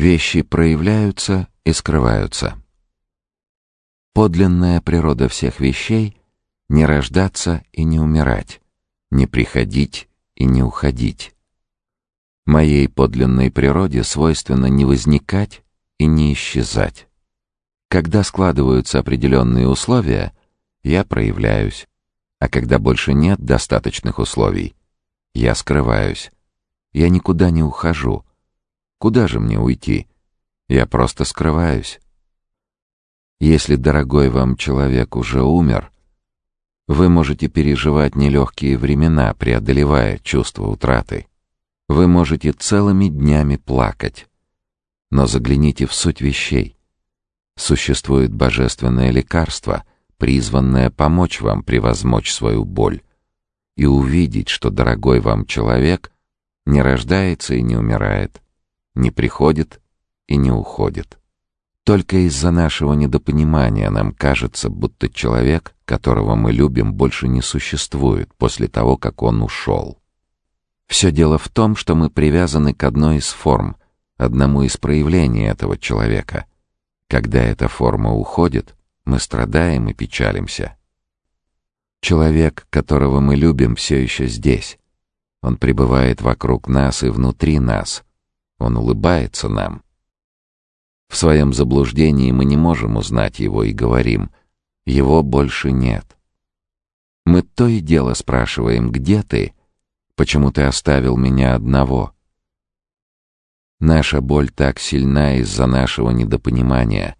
Вещи проявляются и скрываются. Подлинная природа всех вещей — не рождаться и не умирать, не приходить и не уходить. Моей подлинной природе свойственно не возникать и не исчезать. Когда складываются определенные условия, я проявляюсь, а когда больше нет достаточных условий, я скрываюсь. Я никуда не ухожу. Куда же мне уйти? Я просто скрываюсь. Если дорогой вам человек уже умер, вы можете переживать нелегкие времена, преодолевая чувство утраты. Вы можете целыми днями плакать. Но загляните в суть вещей. Существует божественное лекарство, призванное помочь вам превозмочь свою боль и увидеть, что дорогой вам человек не рождается и не умирает, не приходит и не уходит. Только из-за нашего недопонимания нам кажется, будто человек, которого мы любим, больше не существует после того, как он ушел. Все дело в том, что мы привязаны к одной из форм, одному из проявлений этого человека. Когда эта форма уходит, мы страдаем и печалимся. Человек, которого мы любим, все еще здесь. Он пребывает вокруг нас и внутри нас. Он улыбается нам. В своем заблуждении мы не можем узнать его и говорим, его больше нет. Мы то и дело спрашиваем, где ты? Почему ты оставил меня одного? Наша боль так сильна из-за нашего недопонимания.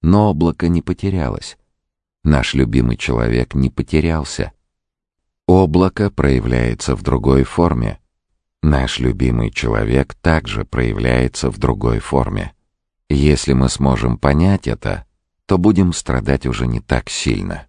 Но облако не потерялось. Наш любимый человек не потерялся. Облако проявляется в другой форме. Наш любимый человек также проявляется в другой форме. Если мы сможем понять это, то будем страдать уже не так сильно.